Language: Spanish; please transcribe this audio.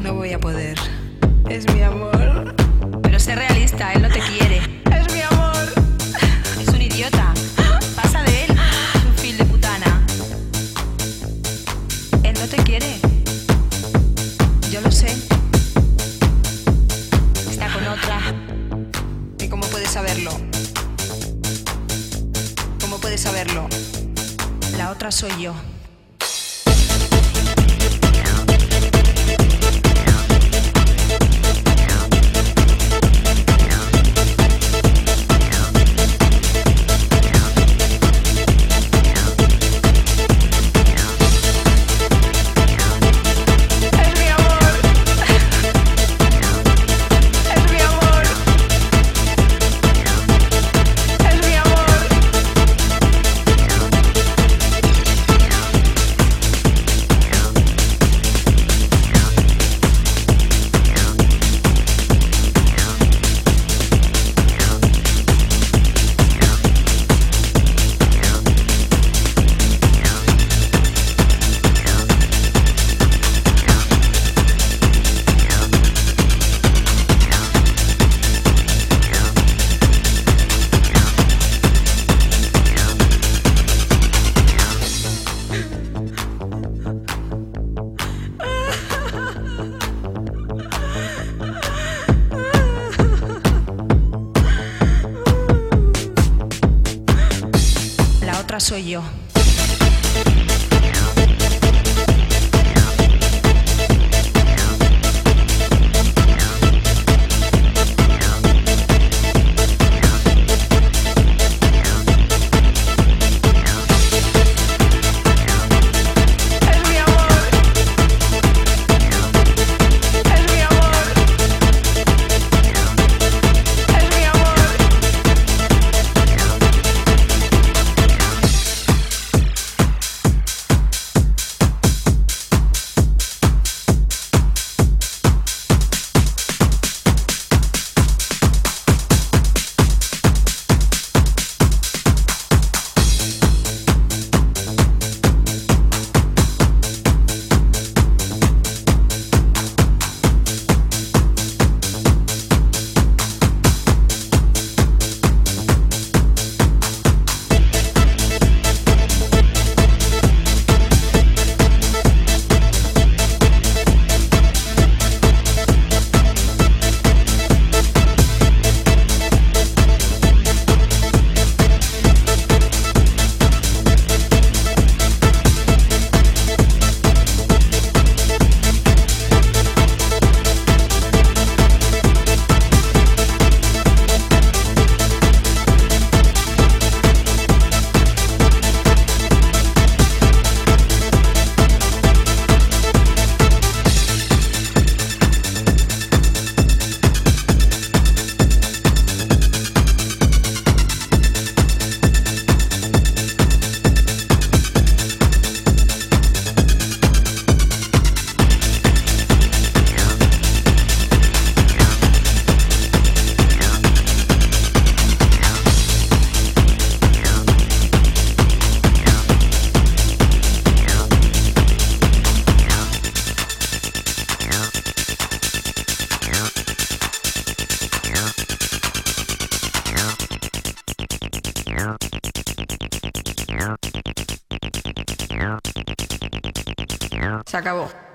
No voy a poder. Es mi amor. Pero sé realista, él no te quiere. Es mi amor. Es un idiota. Pasa de él. Es un fil de putana. Él no te quiere. Yo lo sé. Está con otra. ¿Y cómo puedes saberlo? ¿Cómo puedes saberlo? La otra soy yo. soy yo. Acabó.